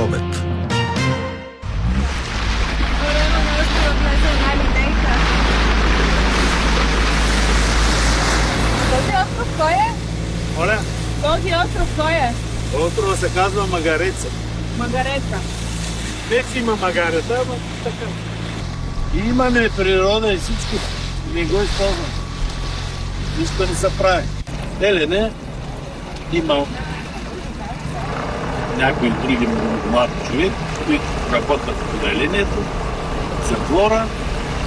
обед. Този остров кой е? Моля, Този остров кой е? острова се казва Магареца. Магареца. Нек има магарета, ама така. Имаме природа и всичко. Не го използваме. Нищо не се прави. Телене има някои други млади човек, които работят по поделението за флора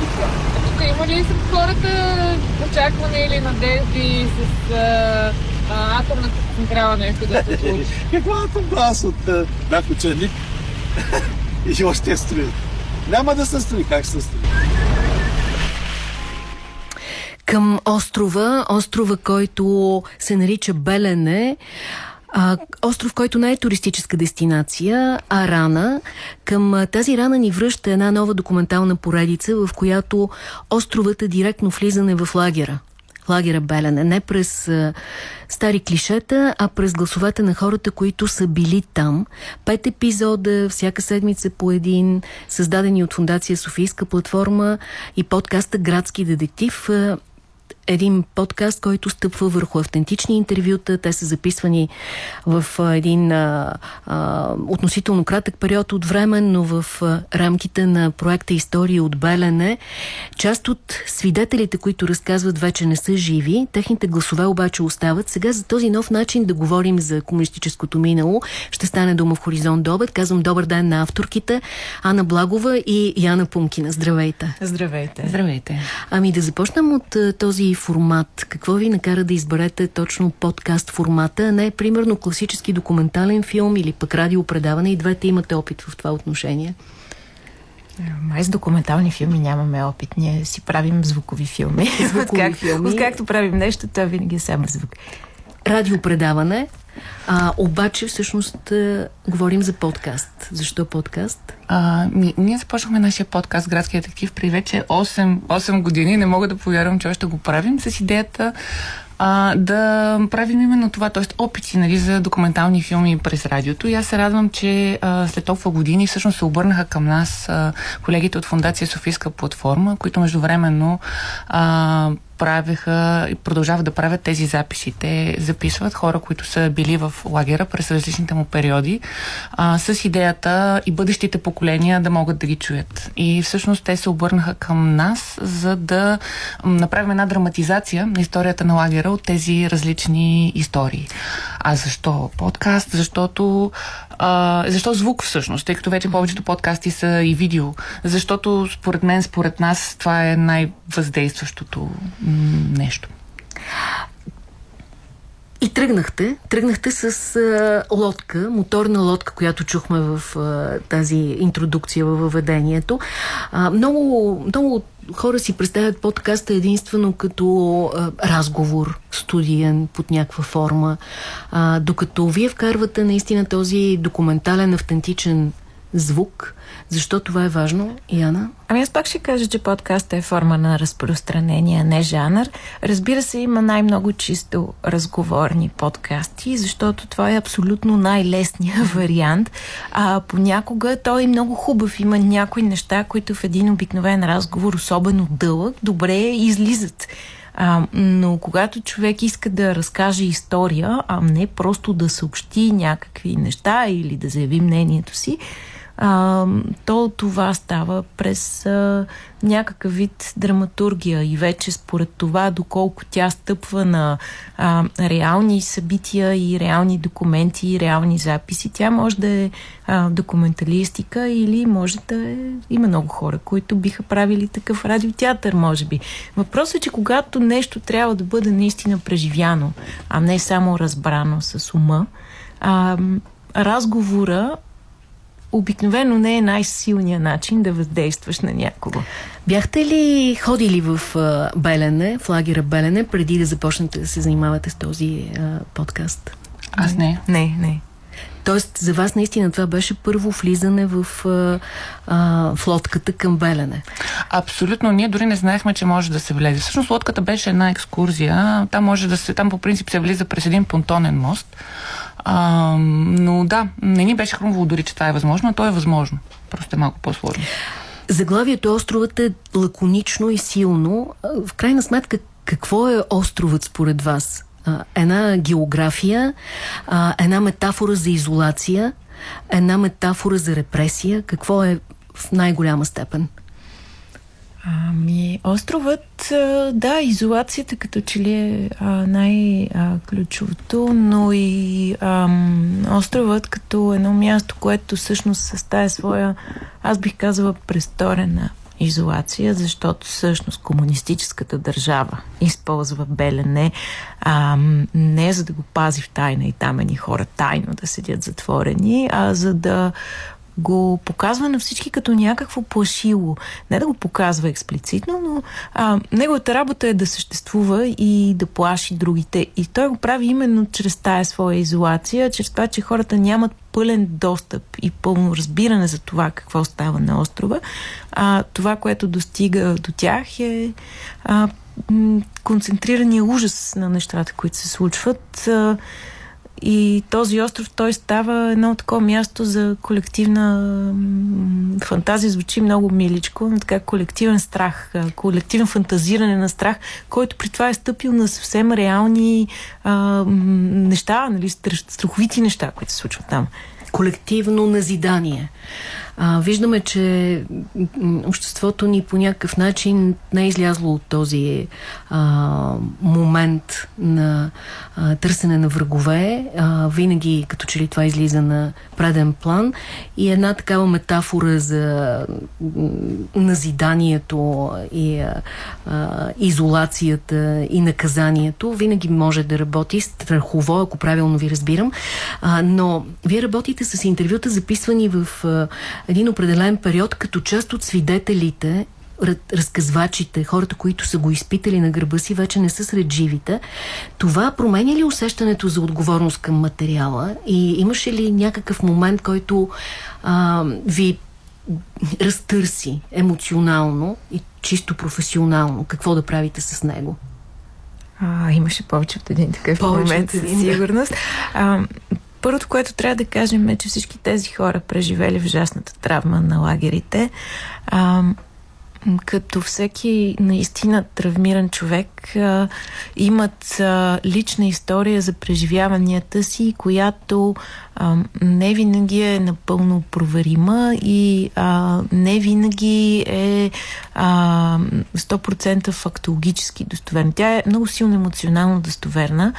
и това. Тук има ли сред хората очакване или надежди с а, а, атомната централа нещо да се случи? Каква атомна аз от бях ученик и още строи. Няма да се строи. Как се строи? към острова, острова, който се нарича Белене, а, остров, който не е туристическа дестинация, а рана. Към тази рана ни връща една нова документална поредица, в която островът е директно влизане в лагера. Лагера Белене. Не през а, стари клишета, а през гласовете на хората, които са били там. Пет епизода, всяка седмица по един, създадени от Фундация Софийска платформа и подкаста Градски детектив. А, един подкаст, който стъпва върху автентични интервюта. Те са записвани в един а, а, относително кратък период от време, но в а, рамките на проекта История от Белене. Част от свидетелите, които разказват, вече не са живи. Техните гласове обаче остават. Сега за този нов начин да говорим за комунистическото минало ще стане дума в Хоризонт до обед. Казвам добър ден на авторките Ана Благова и Яна Пумкина. Здравейте! Здравейте. Здравейте. Ами да започнем от а, този формат. Какво ви накара да изберете точно подкаст формата, а не примерно класически документален филм или пък радиопредаване? И двете имате опит в това отношение. Май с документални филми нямаме опит. Ние си правим звукови филми. Звукови Откак, филми. Откакто правим нещо, то винаги е само звук. Радиопредаване, а, обаче всъщност а, говорим за подкаст. Защо подкаст? А, ми, ние започнахме нашия подкаст Градски детектив при вече 8, 8 години. Не мога да повярвам, че още го правим с идеята а, да правим именно това, т.е. опити нали, за документални филми през радиото. И аз се радвам, че а, след толкова години всъщност се обърнаха към нас а, колегите от Фундация Софийска платформа, които междувременно а, правеха и продължават да правят тези записи. Те записват хора, които са били в лагера през различните му периоди, а, с идеята и бъдещите поколения да могат да ги чуят. И всъщност те се обърнаха към нас, за да направим една драматизация на историята на лагера от тези различни истории. А защо подкаст? Защото а, защо звук всъщност? Тъй като вече повечето подкасти са и видео. Защото според мен, според нас, това е най-въздействащото нещо. И тръгнахте, тръгнахте с а, лодка, моторна лодка, която чухме в а, тази интродукция във въведението. А, много, много хора си представят подкаста единствено като а, разговор, студиен под някаква форма, а, докато вие вкарвате наистина този документален, автентичен звук. Защо това е важно, Яна? Ами аз пак ще кажа, че подкаст е форма на разпространение, не жанр. Разбира се, има най-много чисто разговорни подкасти, защото това е абсолютно най-лесният вариант. А понякога той е много хубав. Има някои неща, които в един обикновен разговор, особено дълъг, добре излизат. А, но когато човек иска да разкаже история, а не просто да съобщи някакви неща или да заяви мнението си, а, то това става през а, някакъв вид драматургия и вече според това доколко тя стъпва на а, реални събития и реални документи и реални записи, тя може да е а, документалистика или може да е... Има много хора, които биха правили такъв радиотеатър, може би. Въпросът е, че когато нещо трябва да бъде наистина преживяно, а не само разбрано с ума, а, разговора обикновено не е най-силният начин да въздействаш на някого. Бяхте ли ходили в Белене, в лагера Белене, преди да започнете да се занимавате с този а, подкаст? Аз не. Не, не. Тоест, за вас наистина това беше първо влизане в, а, а, в лодката към Белене. Абсолютно. Ние дори не знаехме, че може да се влезе. Всъщност лодката беше една екскурзия. Там може да се, там по принцип се влиза през един понтонен мост. А, но да, не ни беше хрумвало дори, че това е възможно, а то е възможно. Просто е малко по-сложно. Заглавието островът е лаконично и силно. В крайна сметка, какво е островът според вас? Една география, една метафора за изолация, една метафора за репресия. Какво е в най-голяма степен? Ами, островът, да, изолацията като че ли е най-ключовото, но и ам, островът като едно място, което всъщност съставя своя, аз бих казала, престорена изолация, защото всъщност комунистическата държава използва Белене а, не за да го пази в тайна и там ни хора тайно да седят затворени, а за да го показва на всички като някакво плашило. Не да го показва експлицитно, но а, неговата работа е да съществува и да плаши другите. И той го прави именно чрез тая своя изолация, чрез това, че хората нямат пълен достъп и пълно разбиране за това какво става на острова. А, това, което достига до тях е а, концентрирания ужас на нещата, които се случват. А, и този остров, той става едно такова място за колективна фантазия, звучи много миличко, но така колективен страх, колективен фантазиране на страх, който при това е стъпил на съвсем реални а, неща, нали, страховити неща, които се случват там. Колективно назидание. А, виждаме, че обществото ни по някакъв начин не е излязло от този а, момент на а, търсене на врагове. А, винаги като че ли това излиза на преден план и една такава метафора за назиданието и а, а, изолацията и наказанието винаги може да работи страхово, ако правилно ви разбирам. А, но вие работите с интервюта, записвани в а, един определен период, като част от свидетелите разказвачите, хората, които са го изпитали на гърба си, вече не са сред живите. Това променя ли усещането за отговорност към материала и имаше ли някакъв момент, който а, ви разтърси емоционално и чисто професионално? Какво да правите с него? А, имаше повече от един такъв повече момент, със сигурност. А, Първото, което трябва да кажем е, че всички тези хора, преживели ужасната травма на лагерите, а, като всеки наистина травмиран човек, а, имат а, лична история за преживяванията си, която а, не винаги е напълно проверима и а, не винаги е а, 100% фактологически достоверна. Тя е много силно емоционално достоверна,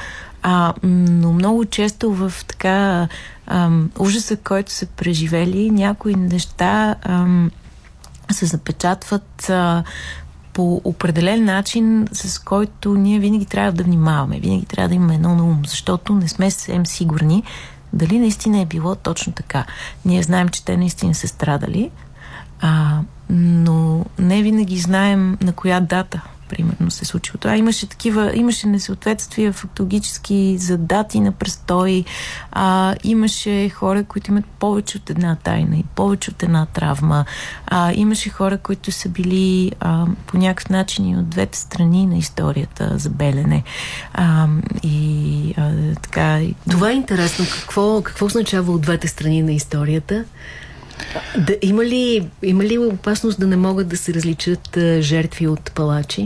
а, но много често в така а, ужаса, който са преживели, някои неща а, се запечатват а, по определен начин, с който ние винаги трябва да внимаваме. Винаги трябва да имаме едно на ум, защото не сме съвсем сигурни дали наистина е било точно така. Ние знаем, че те наистина са страдали, а, но не винаги знаем на коя дата примерно се случило това. Имаше такива, имаше несъответствия фактологически за дати на престой, а, имаше хора, които имат повече от една тайна и повече от една травма, а, имаше хора, които са били а, по някакъв начин и от двете страни на историята за Белене. А, и а, така... Това е интересно. Какво, какво означава от двете страни на историята? Да, има, ли, има ли опасност да не могат да се различат а, жертви от палачи?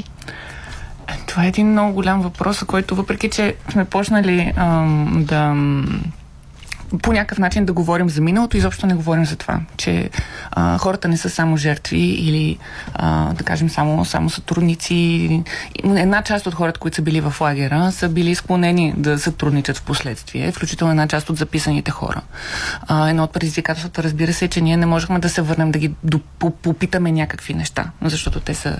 Това е един много голям въпрос, който въпреки, че сме почнали ам, да по някакъв начин да говорим за миналото, изобщо не говорим за това, че а, хората не са само жертви или, а, да кажем, само, само сътрудници. Една част от хората, които са били в лагера, са били склонени да сътрудничат в последствие, включително една част от записаните хора. А, едно от предизвикателствата, разбира се, е, че ние не можехме да се върнем да ги попитаме някакви неща, защото те са,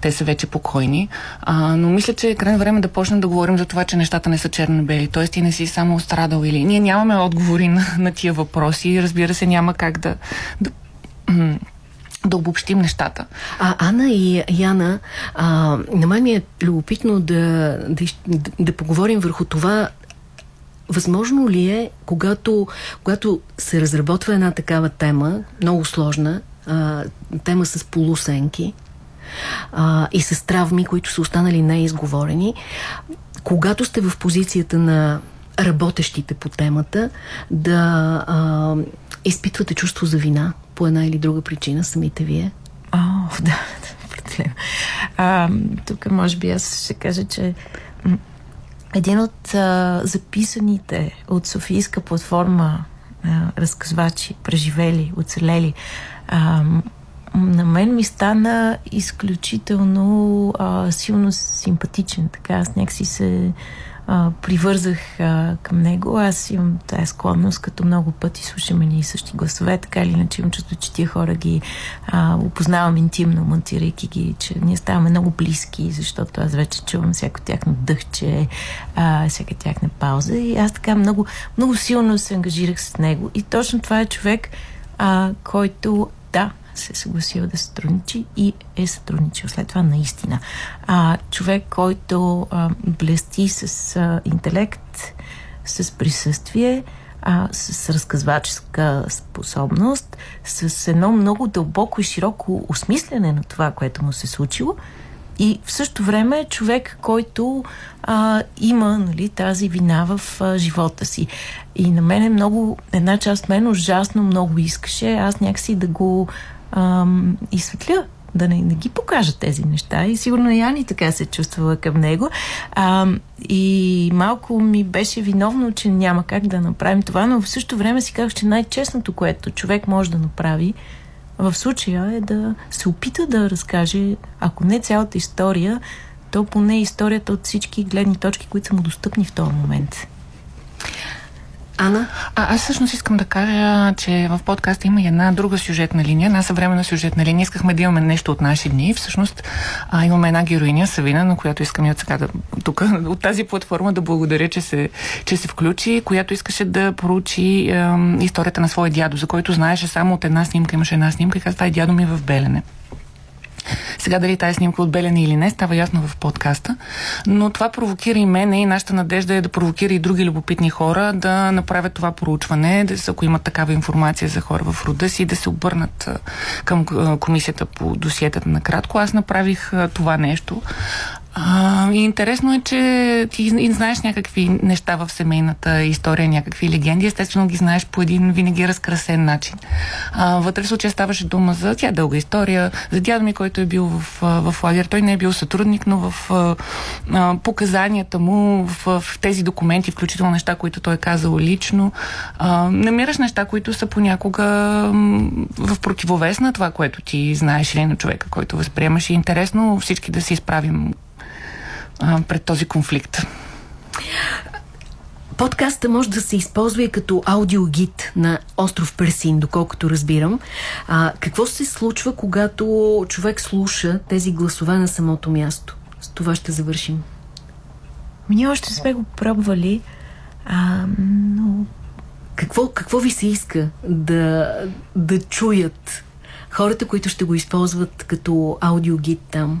те са вече покойни. А, но мисля, че е крайно време да почнем да говорим за това, че нещата не са черно-бели. Тоест ти не си само страдал или... Ние нямаме отговор отговори на, на тия въпроси. Разбира се, няма как да, да да обобщим нещата. А, Ана и Яна, а, на мен ми е любопитно да, да, да, поговорим върху това Възможно ли е, когато, когато се разработва една такава тема, много сложна, а, тема с полусенки а, и с травми, които са останали неизговорени, когато сте в позицията на работещите по темата да а, изпитвате чувство за вина по една или друга причина, самите вие? О, да, определено. А, тук може би аз ще кажа, че един от а, записаните от Софийска платформа а, разказвачи, преживели, оцелели, а, на мен ми стана изключително а, силно симпатичен. Така аз някакси се привързах а, към него. Аз имам тази склонност, като много пъти слушаме ни същи гласове, така или иначе имам чувство, че тия хора ги а, опознавам интимно, монтирайки ги, че ние ставаме много близки, защото аз вече чувам всяко тяхно дъхче, а, всяка тяхна пауза и аз така много, много силно се ангажирах с него. И точно това е човек, а, който, да, се е съгласил да сътрудничи и е сътрудничил след това наистина. А, човек, който а, блести с а, интелект, с присъствие, а, с разказваческа способност, с едно много дълбоко и широко осмислене на това, което му се е случило и в същото време е човек, който а, има нали, тази вина в а, живота си. И на мен е много, една част мен ужасно много искаше аз някакси да го ам, изсветля, да не, не ги покажа тези неща. И сигурно и Ани така се чувствала към него. А, и малко ми беше виновно, че няма как да направим това, но в същото време си казах, че най-честното, което човек може да направи в случая е да се опита да разкаже, ако не цялата история, то поне историята от всички гледни точки, които са му достъпни в този момент. Ана? А, аз всъщност искам да кажа, че в подкаста има и една друга сюжетна линия, една съвременна сюжетна линия. Искахме да имаме нещо от наши дни. Всъщност а, имаме една героиня, Савина, на която искам и от сега да, тук, от тази платформа да благодаря, че се, че се включи, която искаше да поручи е, историята на своя дядо, за който знаеше само от една снимка, имаше една снимка и каза, това е дядо ми в Белене. Сега дали тази снимка от Белене или не, става ясно в подкаста. Но това провокира и мене и нашата надежда е да провокира и други любопитни хора да направят това проучване, да, ако имат такава информация за хора в рода си, да се обърнат към комисията по досиетата на кратко. Аз направих това нещо. И интересно е, че ти знаеш някакви неща в семейната история, някакви легенди. Естествено ги знаеш по един винаги разкрасен начин. А, вътре в случая ставаше дума за тя дълга история, за дядо ми, който е бил в, в лагер. Той не е бил сътрудник, но в а, показанията му, в, в тези документи, включително неща, които той е казал лично, а, намираш неща, които са понякога в противовес на това, което ти знаеш или на човека, който възприемаш. И е интересно всички да се изправим а, пред този конфликт. Подкаста може да се използва и като аудиогид на остров Персин, доколкото разбирам. А, какво се случва, когато човек слуша тези гласове на самото място? С това ще завършим. Ние още сме го пробвали, а, но... Какво, какво ви се иска да, да чуят хората, които ще го използват като аудиогид там?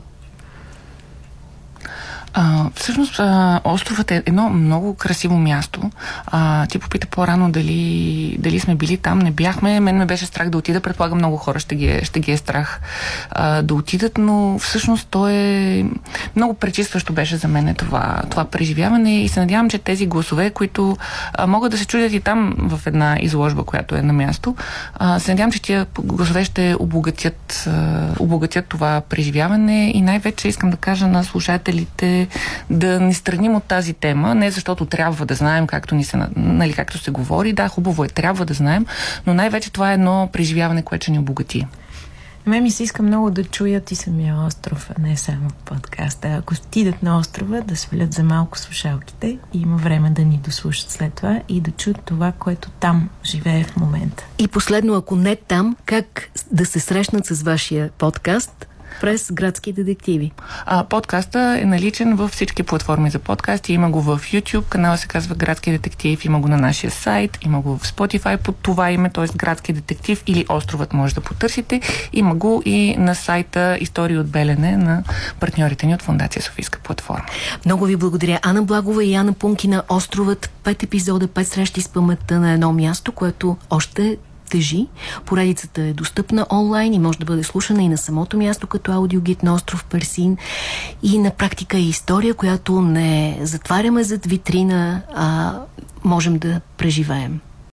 А, всъщност а, островът е едно много красиво място. А, ти попита по-рано дали, дали сме били там. Не бяхме. Мен ме беше страх да отида. Предполагам много хора ще ги е, ще ги е страх а, да отидат, но всъщност то е много пречистващо беше за мен това, това преживяване и се надявам, че тези гласове, които а, могат да се чудят и там в една изложба, която е на място, а, се надявам, че тия гласове ще обогатят, а, обогатят това преживяване и най-вече искам да кажа на слушателите да не страним от тази тема, не защото трябва да знаем, както, ни се, нали, както се говори. Да, хубаво е, трябва да знаем, но най-вече това е едно преживяване, което ще ни обогати. Ме ми се иска много да чуят и самия остров, а не само подкаста. Ако стидат на острова, да свалят за малко слушалките и има време да ни дослушат след това и да чуят това, което там живее в момента. И последно, ако не там, как да се срещнат с вашия подкаст – през градски детективи. А, подкаста е наличен във всички платформи за подкасти. Има го в YouTube, канала се казва Градски детектив, има го на нашия сайт, има го в Spotify под това име, т.е. Градски детектив или Островът може да потърсите. Има го и на сайта Истории от Белене на партньорите ни от Фундация Софийска платформа. Много ви благодаря. Ана Благова и Ана Пункина Островът. Пет епизода, пет срещи с паметта на едно място, което още тежи. Поредицата е достъпна онлайн и може да бъде слушана и на самото място като аудиогид на остров Персин. И на практика е история, която не затваряме зад витрина, а можем да преживеем.